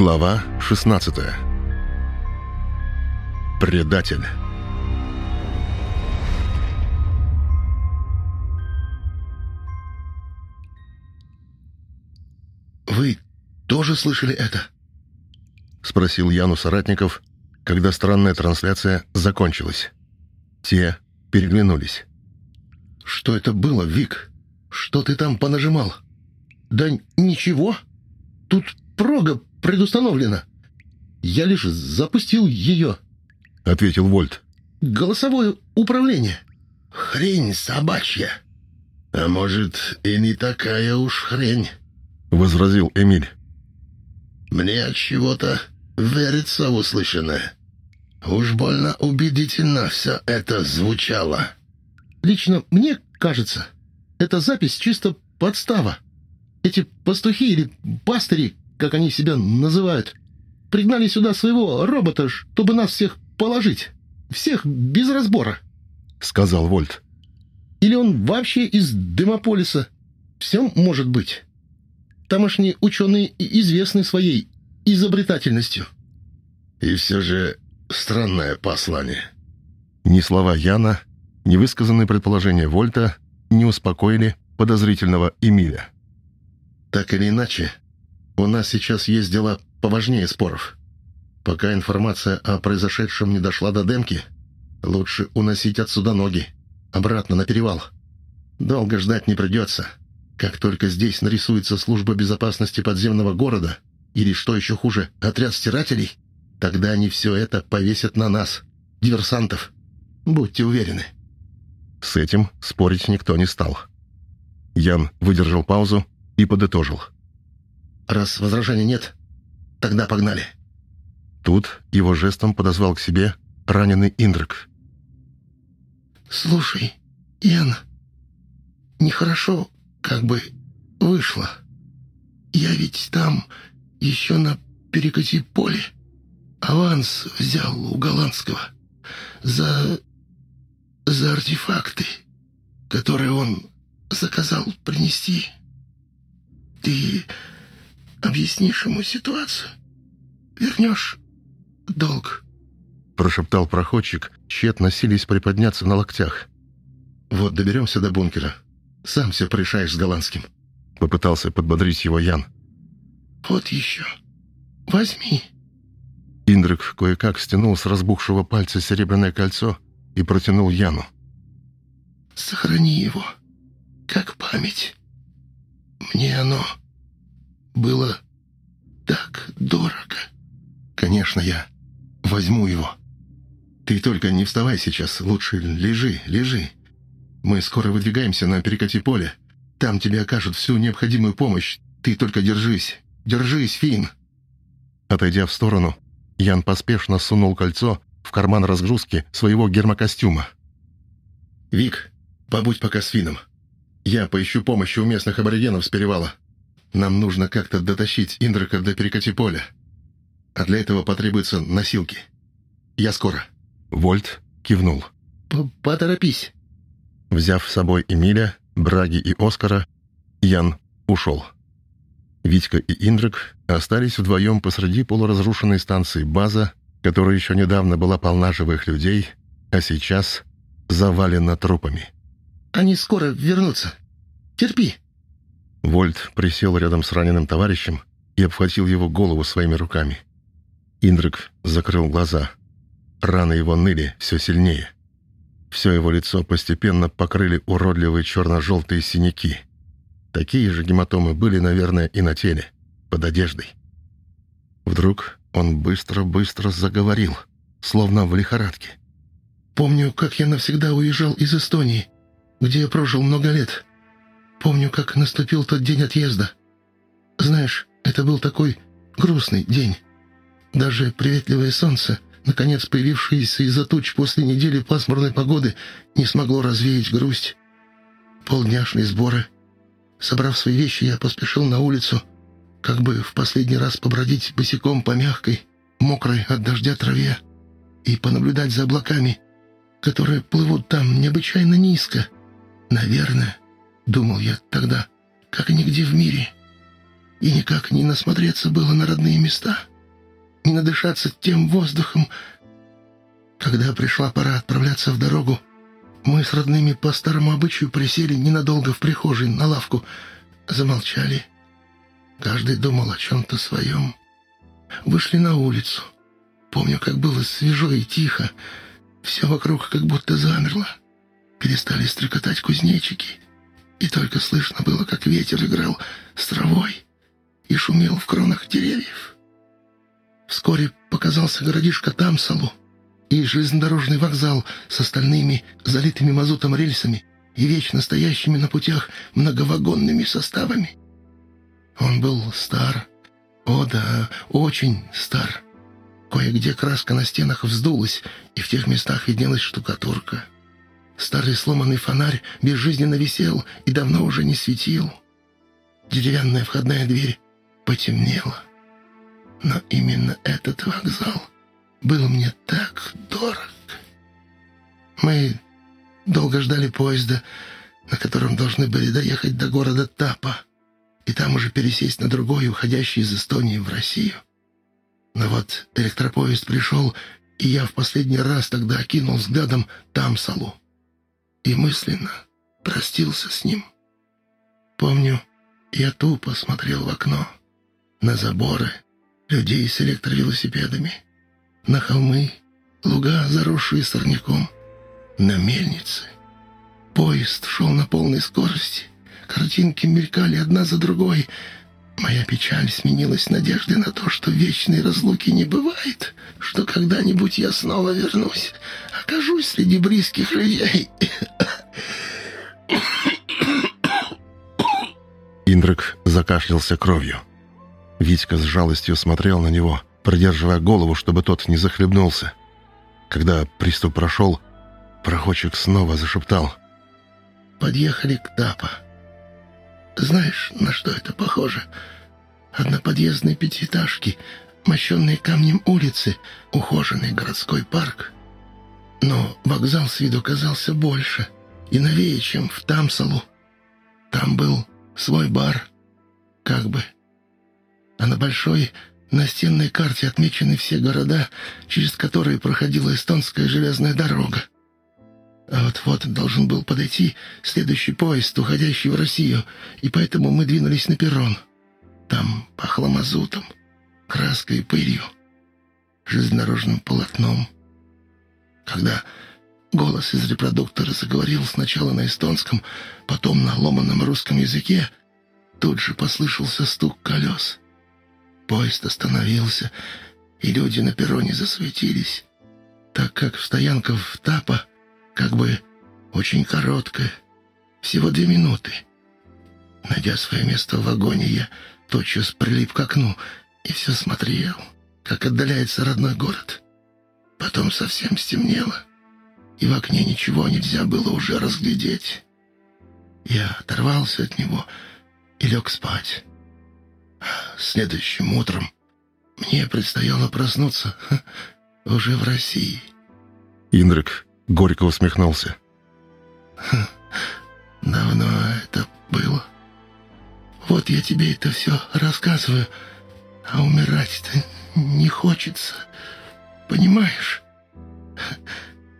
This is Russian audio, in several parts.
Глава 16 Предатель «Вы тоже слышали это?» — спросил Яну соратников, когда странная трансляция закончилась. Те переглянулись. «Что это было, Вик? Что ты там понажимал?» «Да ничего. Тут прога предустановлена. Я лишь запустил ее», — ответил Вольт. «Голосовое управление». «Хрень собачья. А может, и не такая уж хрень», — возразил Эмиль. «Мне от чего-то верится в услышанное. Уж больно убедительно все это звучало». «Лично мне кажется, эта запись чисто подстава. Эти пастухи или пастыри, как они себя называют, пригнали сюда своего робота, чтобы нас всех положить. Всех без разбора», — сказал Вольт. «Или он вообще из Демополиса. Все может быть. Тамошние ученые известны своей изобретательностью». «И все же странное послание». Ни слова Яна, ни высказанные предположения Вольта не успокоили подозрительного Эмиля. «Так или иначе, у нас сейчас есть дела поважнее споров. Пока информация о произошедшем не дошла до Демки, лучше уносить отсюда ноги, обратно на перевал. Долго ждать не придется. Как только здесь нарисуется служба безопасности подземного города, или, что еще хуже, отряд стирателей, тогда они все это повесят на нас, диверсантов. Будьте уверены». С этим спорить никто не стал. Ян выдержал паузу и подытожил. «Раз возражений нет, тогда погнали». Тут его жестом подозвал к себе раненый Индрик. «Слушай, Ян, нехорошо как бы вышло. Я ведь там еще на перекати поле аванс взял у голландского за... за артефакты, которые он заказал принести. Ты объяснишь ему ситуацию? Вернешь долг?» Прошептал проходчик, тщетно сились приподняться на локтях. «Вот доберемся до бункера. Сам все порешаешь с голландским». Попытался подбодрить его Ян. «Вот еще. Возьми». Индрик кое-как стянул с разбухшего пальца серебряное кольцо и протянул Яну. «Сохрани его, как память. Мне оно было так дорого». «Конечно, я возьму его. Ты только не вставай сейчас, лучше лежи, лежи. Мы скоро выдвигаемся на перекати поле. Там тебе окажут всю необходимую помощь. Ты только держись, держись, Фин. Отойдя в сторону, Ян поспешно сунул кольцо в карман разгрузки своего гермокостюма. «Вик, побудь пока с Фином. Я поищу помощи у местных аборигенов с перевала. Нам нужно как-то дотащить Индрака до перекати поля. А для этого потребуются носилки. Я скоро». Вольт кивнул. «Поторопись». Взяв с собой Эмиля, Браги и Оскара, Ян ушел. Витька и Индрик остались вдвоем посреди полуразрушенной станции «База», которая еще недавно была полна живых людей, а сейчас завалена трупами. «Они скоро вернутся. Терпи!» Вольт присел рядом с раненым товарищем и обхватил его голову своими руками. Индрик закрыл глаза. Раны его ныли все сильнее. Все его лицо постепенно покрыли уродливые черно-желтые синяки. Такие же гематомы были, наверное, и на теле, под одеждой. Вдруг он быстро-быстро заговорил, словно в лихорадке. «Помню, как я навсегда уезжал из Эстонии, где я прожил много лет. Помню, как наступил тот день отъезда. Знаешь, это был такой грустный день. Даже приветливое солнце — наконец появившееся из-за туч после недели пасмурной погоды, не смогло развеять грусть. Полдня шли сборы. Собрав свои вещи, я поспешил на улицу, как бы в последний раз побродить босиком по мягкой, мокрой от дождя траве и понаблюдать за облаками, которые плывут там необычайно низко. Наверное, думал я тогда, как нигде в мире. И никак не насмотреться было на родные места — не надышаться тем воздухом. Когда пришла пора отправляться в дорогу, мы с родными по старому обычаю присели ненадолго в прихожей на лавку, замолчали. Каждый думал о чем-то своем. Вышли на улицу. Помню, как было свежо и тихо. Все вокруг как будто замерло. Перестали стрекотать кузнечики. И только слышно было, как ветер играл с травой и шумел в кронах деревьев. Вскоре показался городишко Тамсалу и железнодорожный вокзал с остальными залитыми мазутом рельсами и вечно стоящими на путях многовагонными составами. Он был стар, о да, очень стар. Кое-где краска на стенах вздулась, и в тех местах виднелась штукатурка. Старый сломанный фонарь безжизненно висел и давно уже не светил. Деревянная входная дверь потемнела. Но именно этот вокзал был мне так дорог. Мы долго ждали поезда, на котором должны были доехать до города Тапа, и там уже пересесть на другой, уходящий из Эстонии в Россию. Но вот электропоезд пришел, и я в последний раз тогда окинул взглядом Тамсалу и мысленно простился с ним. Помню, я тупо смотрел в окно, на заборы, людей с электровелосипедами, на холмы, луга, заросшие сорняком, на мельницы. Поезд шел на полной скорости, картинки мелькали одна за другой — Моя печаль сменилась надеждой на то, что вечной разлуки не бывает, что когда-нибудь я снова вернусь, окажусь среди близких людей. Индрик закашлялся кровью. Витька с жалостью смотрел на него, продерживая голову, чтобы тот не захлебнулся. Когда приступ прошел, проходчик снова зашептал. «Подъехали к Тапа. Знаешь, на что это похоже? Одноподъездные пятиэтажки, мощенные камнем улицы, ухоженный городской парк. Но вокзал с виду казался больше и новее, чем в Тамсалу. Там был свой бар, как бы. А на большой настенной карте отмечены все города, через которые проходила эстонская железная дорога. А вот-вот должен был подойти следующий поезд, уходящий в Россию, и поэтому мы двинулись на перрон. Там пахло мазутом, краской и пылью, железнодорожным полотном. Когда голос из репродуктора заговорил сначала на эстонском, потом на ломаном русском языке, тут же послышался стук колес. Поезд остановился, и люди на перроне засветились, так как стоянка в Тапа как бы очень короткая, всего две минуты. Найдя свое место в вагоне, я тотчас прилип к окну и все смотрел, как отдаляется родной город. Потом совсем стемнело, и в окне ничего нельзя было уже разглядеть. Я оторвался от него и лег спать. Следующим утром мне предстояло проснуться уже в России. Индрик горько усмехнулся. «Давно это было. Вот я тебе это все рассказываю, а умирать-то не хочется. Понимаешь?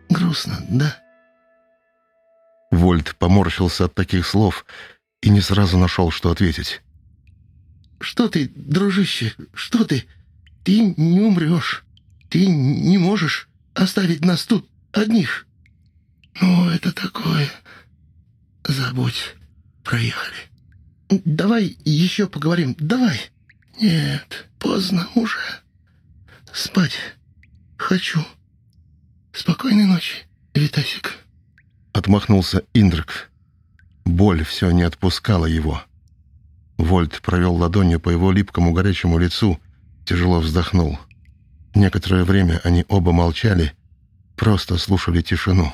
Грустно, да?» Вольт поморщился от таких слов и не сразу нашел, что ответить. «Что ты, дружище, что ты? Ты не умрешь. Ты не можешь оставить нас тут одних. Ну, это такое. Забудь. Проехали. Давай еще поговорим. Давай. Нет, поздно уже. Спать хочу. Спокойной ночи, Витасик. Отмахнулся Индрик. Боль все не отпускала его. Вольт провел ладонью по его липкому горячему лицу, тяжело вздохнул. Некоторое время они оба молчали, просто слушали тишину.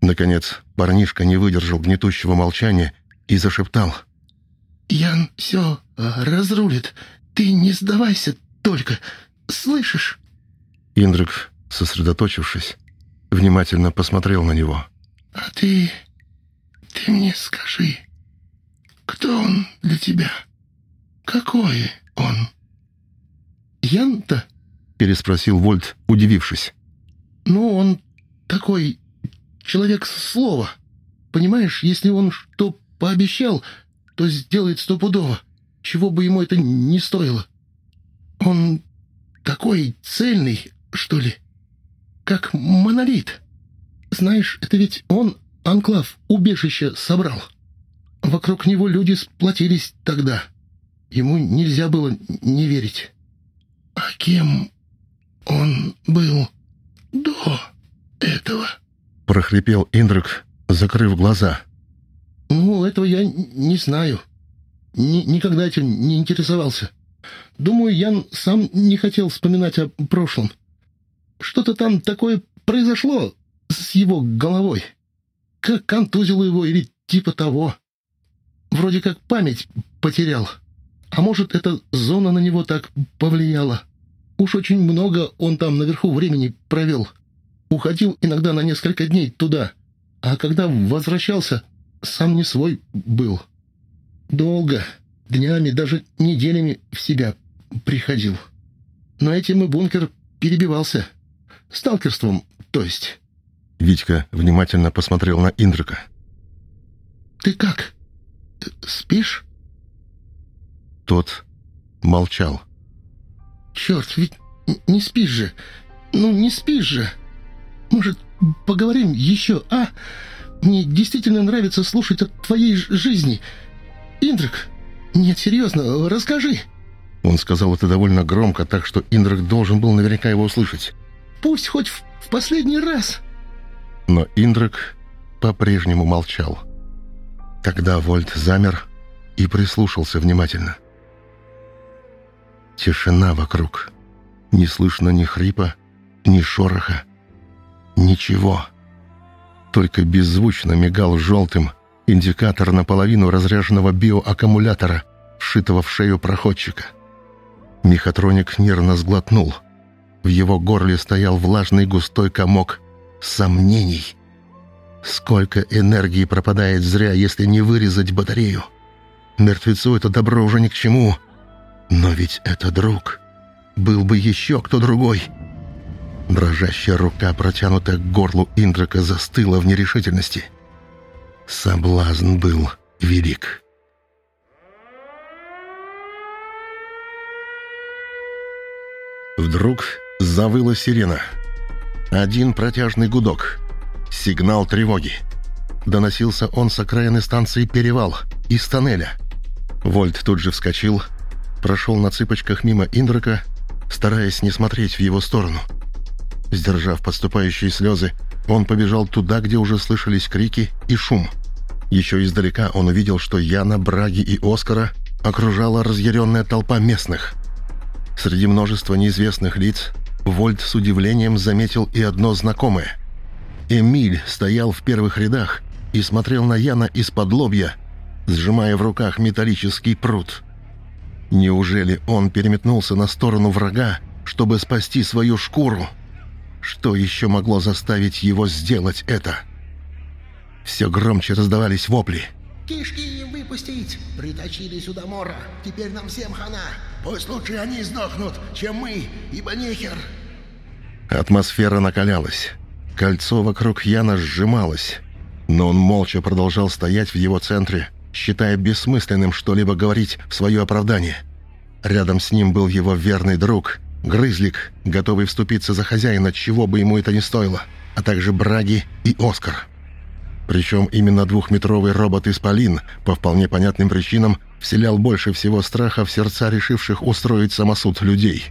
Наконец, парнишка не выдержал гнетущего молчания и зашептал. «Ян все а, разрулит. Ты не сдавайся только. Слышишь?» Индрик, сосредоточившись, внимательно посмотрел на него. «А ты... ты мне скажи, кто он для тебя? Какой он?» «Ян-то?» — переспросил Вольт, удивившись. «Ну, он такой человек слова. Понимаешь, если он что пообещал, то сделает стопудово, чего бы ему это не стоило. Он такой цельный, что ли, как монолит. Знаешь, это ведь он анклав убежище собрал. Вокруг него люди сплотились тогда. Ему нельзя было не верить. А кем он был до этого? прохрипел Индрик, закрыв глаза. Ну, этого я не знаю. Ни никогда этим не интересовался. Думаю, Ян сам не хотел вспоминать о прошлом. Что-то там такое произошло с его головой. Как контузило его или типа того. Вроде как память потерял. А может, эта зона на него так повлияла. Уж очень много он там наверху времени провел. Уходил иногда на несколько дней туда. А когда возвращался, сам не свой был. Долго, днями, даже неделями в себя приходил. Но этим и бункер перебивался. Сталкерством, то есть. Витька внимательно посмотрел на Индрика. «Ты как? Спишь?» Тот молчал. «Черт, ведь не спишь же! Ну, не спишь же! Может, поговорим еще, а? Мне действительно нравится слушать о твоей жизни. Индрик, нет, серьезно, расскажи!» Он сказал это довольно громко, так что Индрик должен был наверняка его услышать. «Пусть хоть в, в последний раз!» Но Индрик по-прежнему молчал. Тогда Вольт замер и прислушался внимательно. Тишина вокруг. Не слышно ни хрипа, ни шороха. Ничего. Только беззвучно мигал желтым индикатор наполовину разряженного биоаккумулятора, вшитого в шею проходчика. Мехатроник нервно сглотнул. В его горле стоял влажный густой комок сомнений. Сколько энергии пропадает зря, если не вырезать батарею? Мертвецу это добро уже ни к чему. Но ведь это друг. Был бы еще кто другой. Дрожащая рука, протянутая к горлу Индрака, застыла в нерешительности. Соблазн был велик. Вдруг завыла сирена. Один протяжный гудок. Сигнал тревоги. Доносился он с окраины станции «Перевал», из тоннеля. Вольт тут же вскочил, прошел на цыпочках мимо Индрака, стараясь не смотреть в его сторону. Сдержав подступающие слезы, он побежал туда, где уже слышались крики и шум. Еще издалека он увидел, что Яна, Браги и Оскара окружала разъяренная толпа местных. Среди множества неизвестных лиц Вольт с удивлением заметил и одно знакомое. Эмиль стоял в первых рядах и смотрел на Яна из-под лобья, сжимая в руках металлический пруд. Неужели он переметнулся на сторону врага, чтобы спасти свою шкуру? Что еще могло заставить его сделать это? Все громче раздавались вопли. «Кишки им выпустить! Притащили сюда Мора! Теперь нам всем хана! Пусть лучше они сдохнут, чем мы, ибо нехер!» Атмосфера накалялась. Кольцо вокруг Яна сжималось, но он молча продолжал стоять в его центре, считая бессмысленным что-либо говорить в свое оправдание. Рядом с ним был его верный друг, Грызлик, готовый вступиться за хозяина, чего бы ему это ни стоило, а также Браги и Оскар. Причем именно двухметровый робот-исполин, по вполне понятным причинам, вселял больше всего страха в сердца решивших устроить самосуд людей.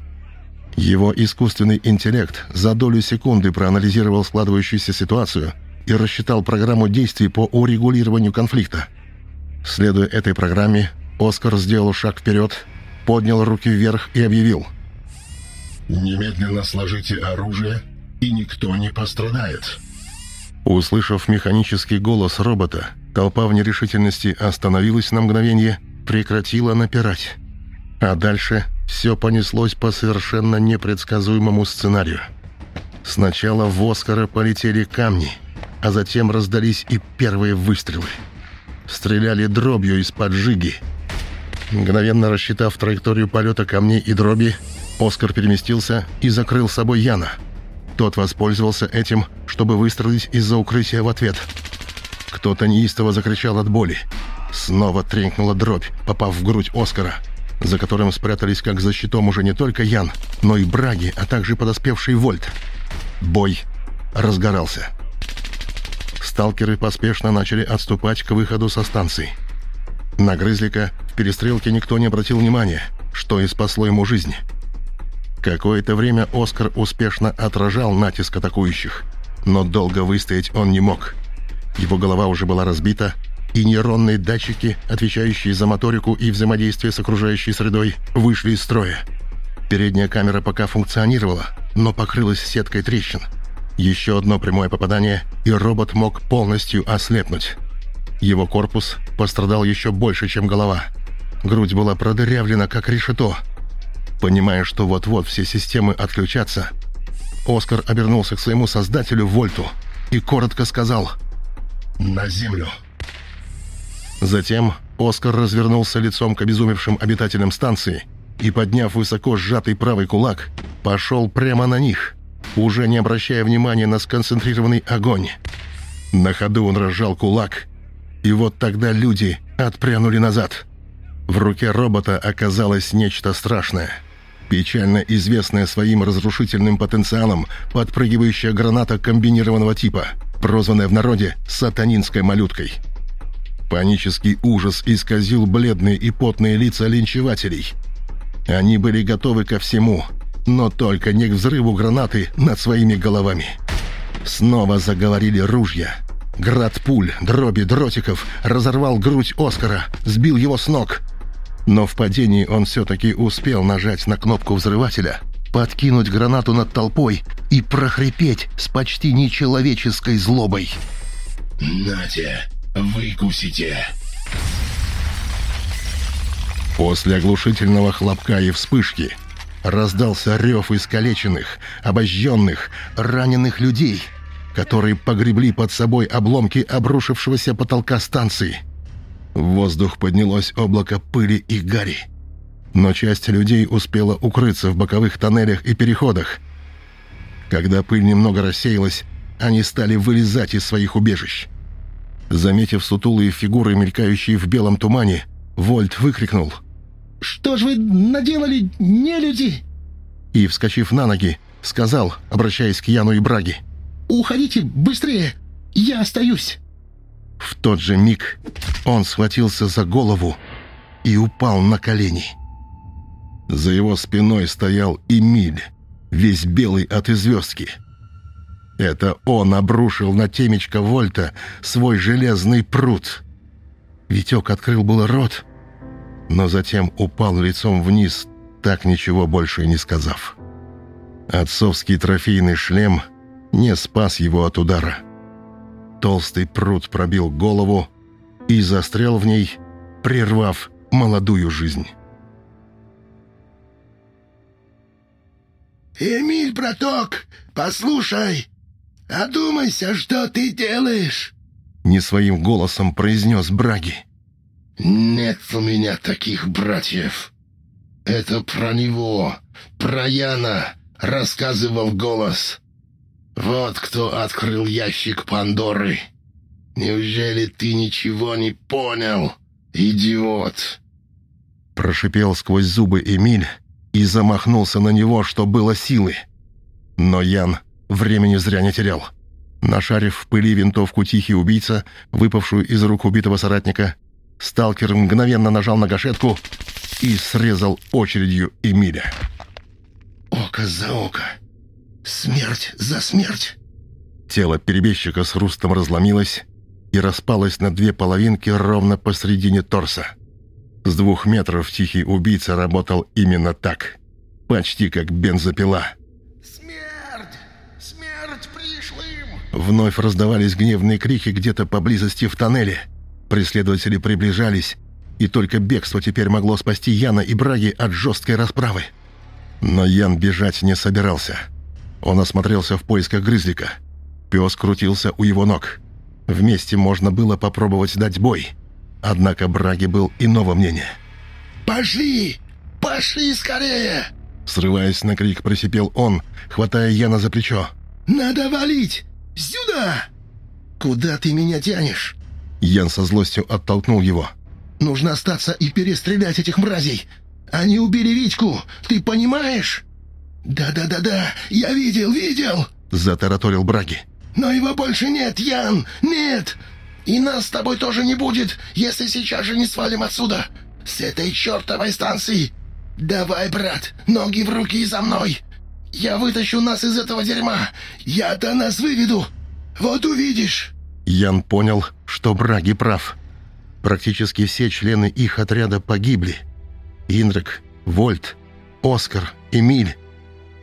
Его искусственный интеллект за долю секунды проанализировал складывающуюся ситуацию и рассчитал программу действий по урегулированию конфликта. Следуя этой программе, Оскар сделал шаг вперед, поднял руки вверх и объявил. «Немедленно сложите оружие, и никто не пострадает». Услышав механический голос робота, толпа в нерешительности остановилась на мгновение, прекратила напирать. А дальше все понеслось по совершенно непредсказуемому сценарию. Сначала в Оскара полетели камни, а затем раздались и первые выстрелы. Стреляли дробью из-под жиги. Мгновенно рассчитав траекторию полета камней и дроби, Оскар переместился и закрыл собой Яна. Тот воспользовался этим, чтобы выстрелить из-за укрытия в ответ. Кто-то неистово закричал от боли. Снова тренькнула дробь, попав в грудь Оскара, за которым спрятались как за щитом уже не только Ян, но и Браги, а также подоспевший Вольт. Бой разгорался. Сталкеры поспешно начали отступать к выходу со станции. На Грызлика в перестрелке никто не обратил внимания, что и спасло ему жизнь. Какое-то время Оскар успешно отражал натиск атакующих, но долго выстоять он не мог. Его голова уже была разбита, и нейронные датчики, отвечающие за моторику и взаимодействие с окружающей средой, вышли из строя. Передняя камера пока функционировала, но покрылась сеткой трещин. Еще одно прямое попадание, и робот мог полностью ослепнуть. Его корпус пострадал еще больше, чем голова. Грудь была продырявлена, как решето. Понимая, что вот-вот все системы отключатся, Оскар обернулся к своему создателю Вольту и коротко сказал «На землю». Затем Оскар развернулся лицом к обезумевшим обитателям станции и, подняв высоко сжатый правый кулак, пошел прямо на них, уже не обращая внимания на сконцентрированный огонь. На ходу он разжал кулак, и вот тогда люди отпрянули назад. В руке робота оказалось нечто страшное. Печально известная своим разрушительным потенциалом подпрыгивающая граната комбинированного типа, прозванная в народе «сатанинской малюткой». Панический ужас исказил бледные и потные лица линчевателей. Они были готовы ко всему, но только не к взрыву гранаты над своими головами. Снова заговорили ружья. Град пуль, дроби, дротиков разорвал грудь Оскара, сбил его с ног. Но в падении он все-таки успел нажать на кнопку взрывателя, подкинуть гранату над толпой и прохрипеть с почти нечеловеческой злобой. «Нате, Выкусите!» После оглушительного хлопка и вспышки раздался рев искалеченных, обожженных, раненых людей, которые погребли под собой обломки обрушившегося потолка станции. В воздух поднялось облако пыли и гари. Но часть людей успела укрыться в боковых тоннелях и переходах. Когда пыль немного рассеялась, они стали вылезать из своих убежищ. Заметив сутулые фигуры, мелькающие в белом тумане, Вольт выкрикнул. «Что ж вы наделали, не люди?» И, вскочив на ноги, сказал, обращаясь к Яну и Браге. «Уходите быстрее! Я остаюсь!» В тот же миг он схватился за голову и упал на колени. За его спиной стоял Эмиль, весь белый от известки. Это он обрушил на темечко Вольта свой железный пруд. Витек открыл было рот, но затем упал лицом вниз, так ничего больше и не сказав. Отцовский трофейный шлем не спас его от удара. Толстый пруд пробил голову и застрял в ней, прервав молодую жизнь. «Эмиль, браток, послушай!» «Одумайся, что ты делаешь!» Не своим голосом произнес Браги. «Нет у меня таких братьев. Это про него, про Яна, рассказывал голос. Вот кто открыл ящик Пандоры. Неужели ты ничего не понял, идиот?» Прошипел сквозь зубы Эмиль и замахнулся на него, что было силы. Но Ян Времени зря не терял. Нашарив в пыли винтовку «Тихий убийца», выпавшую из рук убитого соратника, сталкер мгновенно нажал на гашетку и срезал очередью Эмиля. «Око за око! Смерть за смерть!» Тело перебежчика с хрустом разломилось и распалось на две половинки ровно посредине торса. С двух метров тихий убийца работал именно так. Почти как бензопила. Вновь раздавались гневные крики где-то поблизости в тоннеле. Преследователи приближались, и только бегство теперь могло спасти Яна и Браги от жесткой расправы. Но Ян бежать не собирался. Он осмотрелся в поисках грызлика. Пес крутился у его ног. Вместе можно было попробовать дать бой. Однако Браги был иного мнения. «Пошли! Пошли скорее!» Срываясь на крик, просипел он, хватая Яна за плечо. «Надо валить! Сюда!» «Куда ты меня тянешь?» Ян со злостью оттолкнул его. «Нужно остаться и перестрелять этих мразей! Они убили Витьку, ты понимаешь?» «Да-да-да-да, я видел, видел!» Затараторил Браги. «Но его больше нет, Ян! Нет! И нас с тобой тоже не будет, если сейчас же не свалим отсюда! С этой чертовой станции! Давай, брат, ноги в руки и за мной! Я вытащу нас из этого дерьма! Я-то нас выведу! Вот увидишь!» Ян понял, что Браги прав. Практически все члены их отряда погибли. Индрик, Вольт, Оскар, Эмиль.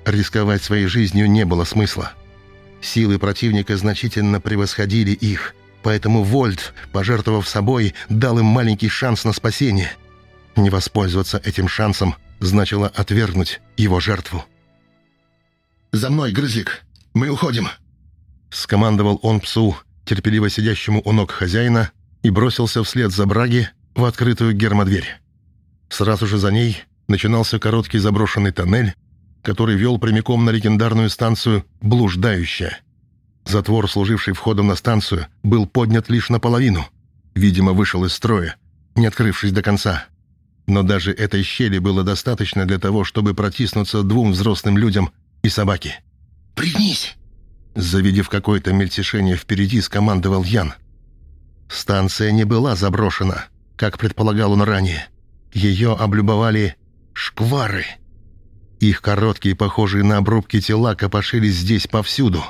Рисковать своей жизнью не было смысла. Силы противника значительно превосходили их, поэтому Вольт, пожертвовав собой, дал им маленький шанс на спасение. Не воспользоваться этим шансом значило отвергнуть его жертву. «За мной, Грызлик! Мы уходим!» Скомандовал он псу, терпеливо сидящему у ног хозяина, и бросился вслед за Браги в открытую гермодверь. Сразу же за ней начинался короткий заброшенный тоннель, который вел прямиком на легендарную станцию «Блуждающая». Затвор, служивший входом на станцию, был поднят лишь наполовину. Видимо, вышел из строя, не открывшись до конца. Но даже этой щели было достаточно для того, чтобы протиснуться двум взрослым людям и собаке. «Пригнись!» Завидев какое-то мельтешение впереди, скомандовал Ян. Станция не была заброшена, как предполагал он ранее. Ее облюбовали шквары. Их короткие, похожие на обрубки тела, копошились здесь повсюду.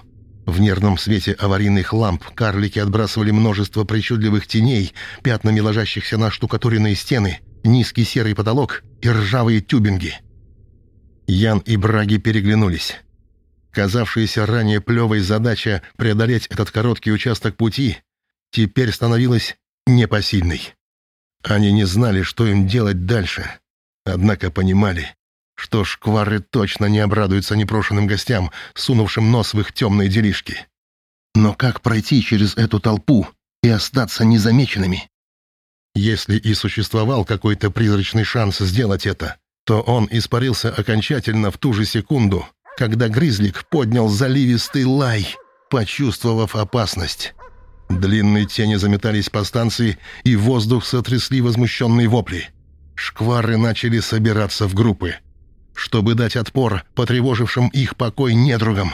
В нервном свете аварийных ламп карлики отбрасывали множество причудливых теней, пятнами ложащихся на штукатуренные стены, низкий серый потолок и ржавые тюбинги. Ян и Браги переглянулись. Казавшаяся ранее плевой задача преодолеть этот короткий участок пути теперь становилась непосильной. Они не знали, что им делать дальше, однако понимали, что шквары точно не обрадуются непрошенным гостям, сунувшим нос в их темные делишки. Но как пройти через эту толпу и остаться незамеченными? Если и существовал какой-то призрачный шанс сделать это, то он испарился окончательно в ту же секунду, когда Гризлик поднял заливистый лай, почувствовав опасность. Длинные тени заметались по станции, и воздух сотрясли возмущенные вопли. Шквары начали собираться в группы, чтобы дать отпор потревожившим их покой недругам.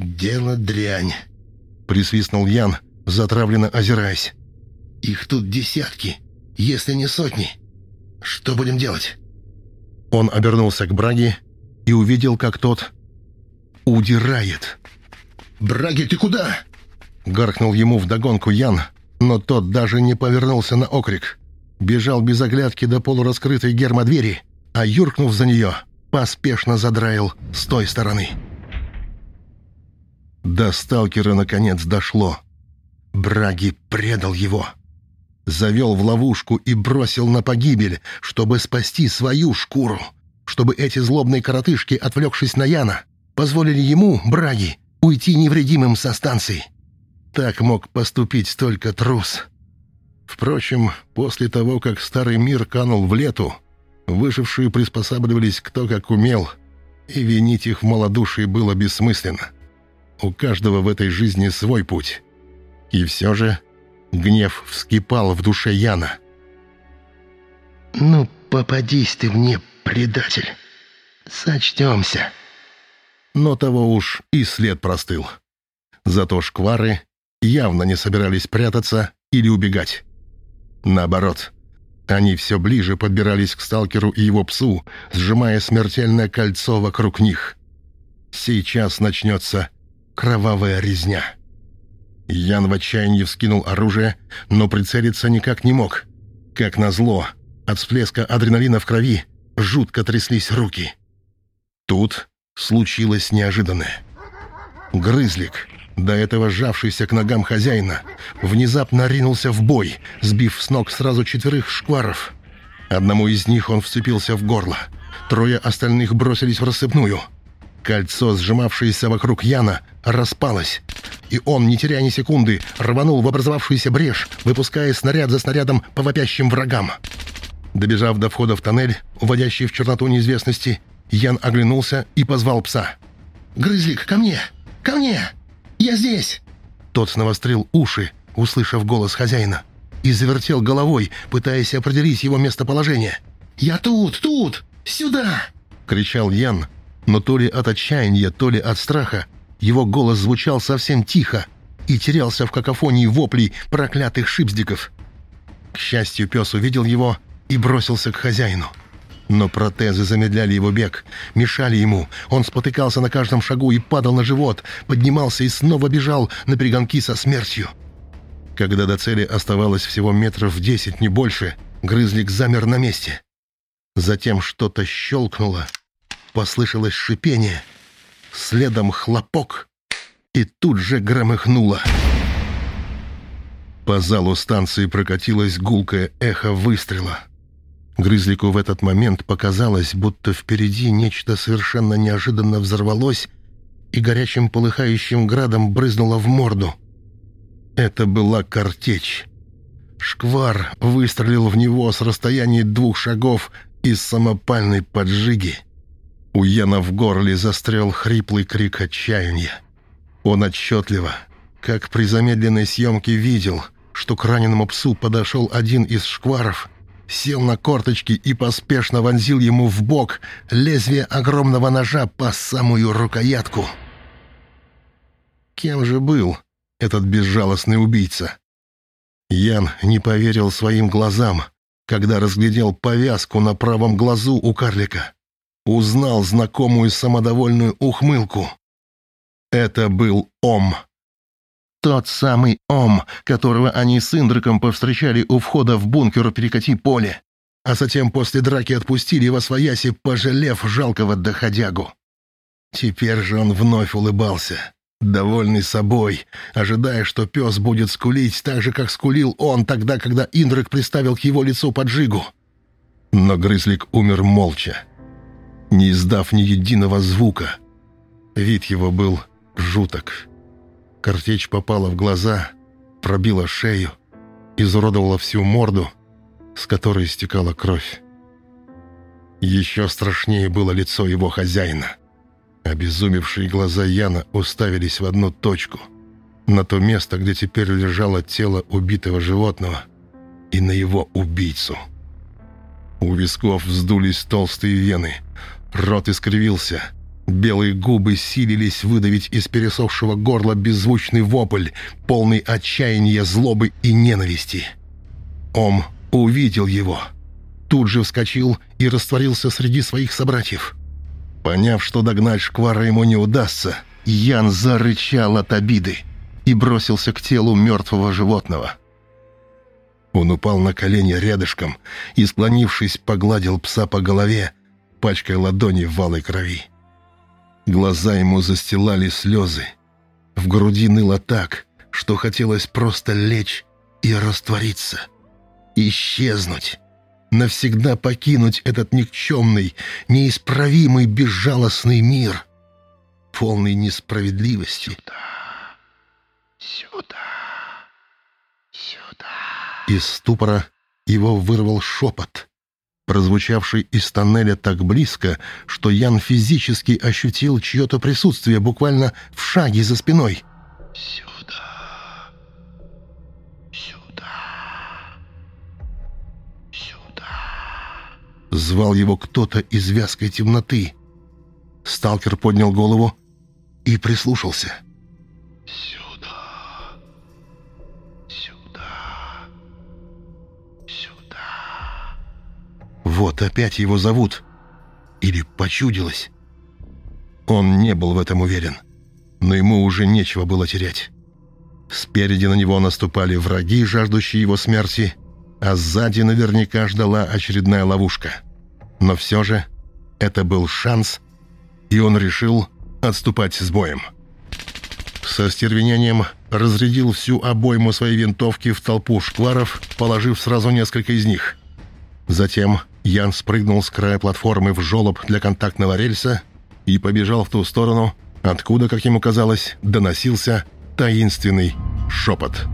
«Дело дрянь», — присвистнул Ян, затравленно озираясь. «Их тут десятки, если не сотни. Что будем делать?» Он обернулся к Браге и увидел, как тот удирает. «Браги, ты куда?» Гаркнул ему вдогонку Ян, но тот даже не повернулся на окрик. Бежал без оглядки до полураскрытой гермодвери, а юркнув за нее, поспешно задраил с той стороны. До сталкера наконец дошло. Браги предал его. Завел в ловушку и бросил на погибель, чтобы спасти свою шкуру. Чтобы эти злобные коротышки, отвлекшись на Яна, позволили ему, Браги, уйти невредимым со станции. Так мог поступить только трус. Впрочем, после того, как старый мир канул в лету, выжившие приспосабливались кто как умел, и винить их в малодушии было бессмысленно. У каждого в этой жизни свой путь. И все же гнев вскипал в душе Яна. «Ну, попадись ты мне, предатель! Сочтемся!» Но того уж и след простыл. Зато шквары явно не собирались прятаться или убегать. Наоборот, они все ближе подбирались к сталкеру и его псу, сжимая смертельное кольцо вокруг них. Сейчас начнется кровавая резня. Ян в отчаянии вскинул оружие, но прицелиться никак не мог. Как назло, от всплеска адреналина в крови жутко тряслись руки. Тут случилось неожиданное. Грызлик, до этого сжавшийся к ногам хозяина, внезапно ринулся в бой, сбив с ног сразу четверых шкваров. Одному из них он вцепился в горло. Трое остальных бросились в рассыпную. Кольцо, сжимавшееся вокруг Яна, распалось, и он, не теряя ни секунды, рванул в образовавшуюся брешь, выпуская снаряд за снарядом по вопящим врагам. Добежав до входа в тоннель, уводящий в черноту неизвестности, Ян оглянулся и позвал пса. «Грызлик, ко мне! Ко мне! Я здесь!» Тот навострил уши, услышав голос хозяина, и завертел головой, пытаясь определить его местоположение. «Я тут, тут! Сюда!» — кричал Ян, но то ли от отчаяния, то ли от страха его голос звучал совсем тихо и терялся в какофонии воплей проклятых шипздиков. К счастью, пес увидел его и бросился к хозяину. Но протезы замедляли его бег, мешали ему. Он спотыкался на каждом шагу и падал на живот, поднимался и снова бежал на перегонки со смертью. Когда до цели оставалось всего метров десять, не больше, грызлик замер на месте. Затем что-то щелкнуло, послышалось шипение, следом хлопок, и тут же громыхнуло. По залу станции прокатилось гулкое эхо выстрела. Грызлику в этот момент показалось, будто впереди нечто совершенно неожиданно взорвалось и горячим полыхающим градом брызнуло в морду. Это была картечь. Шквар выстрелил в него с расстояния двух шагов из самопальной поджиги. У Яна в горле застрял хриплый крик отчаяния. Он отчетливо, как при замедленной съемке, видел, что к раненому псу подошел один из шкваров, сел на корточки и поспешно вонзил ему в бок лезвие огромного ножа по самую рукоятку. Кем же был этот безжалостный убийца? Ян не поверил своим глазам, когда разглядел повязку на правом глазу у карлика узнал знакомую самодовольную ухмылку. Это был Ом. Тот самый Ом, которого они с Индраком повстречали у входа в бункер перекати поле, а затем после драки отпустили во свояси, пожалев жалкого доходягу. Теперь же он вновь улыбался, довольный собой, ожидая, что пес будет скулить так же, как скулил он тогда, когда Индрак приставил к его лицу поджигу. Но Грызлик умер молча не издав ни единого звука. Вид его был жуток. Картечь попала в глаза, пробила шею, изуродовала всю морду, с которой истекала кровь. Еще страшнее было лицо его хозяина. Обезумевшие глаза Яна уставились в одну точку, на то место, где теперь лежало тело убитого животного, и на его убийцу. У висков вздулись толстые вены, Рот искривился. Белые губы силились выдавить из пересохшего горла беззвучный вопль, полный отчаяния, злобы и ненависти. Ом увидел его. Тут же вскочил и растворился среди своих собратьев. Поняв, что догнать шквара ему не удастся, Ян зарычал от обиды и бросился к телу мертвого животного. Он упал на колени рядышком и, склонившись, погладил пса по голове, пачкая ладони в валой крови. Глаза ему застилали слезы. В груди ныло так, что хотелось просто лечь и раствориться. Исчезнуть. Навсегда покинуть этот никчемный, неисправимый, безжалостный мир. Полный несправедливости. Сюда. Сюда. Сюда. Из ступора его вырвал шепот — прозвучавший из тоннеля так близко, что Ян физически ощутил чье-то присутствие буквально в шаге за спиной. «Сюда! Сюда! Сюда!» Звал его кто-то из вязкой темноты. Сталкер поднял голову и прислушался. «Сюда!» Вот опять его зовут. Или почудилось. Он не был в этом уверен. Но ему уже нечего было терять. Спереди на него наступали враги, жаждущие его смерти, а сзади наверняка ждала очередная ловушка. Но все же это был шанс, и он решил отступать с боем. Со стервенением разрядил всю обойму своей винтовки в толпу шкваров, положив сразу несколько из них. Затем Ян спрыгнул с края платформы в жолоб для контактного рельса и побежал в ту сторону, откуда, как ему казалось, доносился таинственный шепот.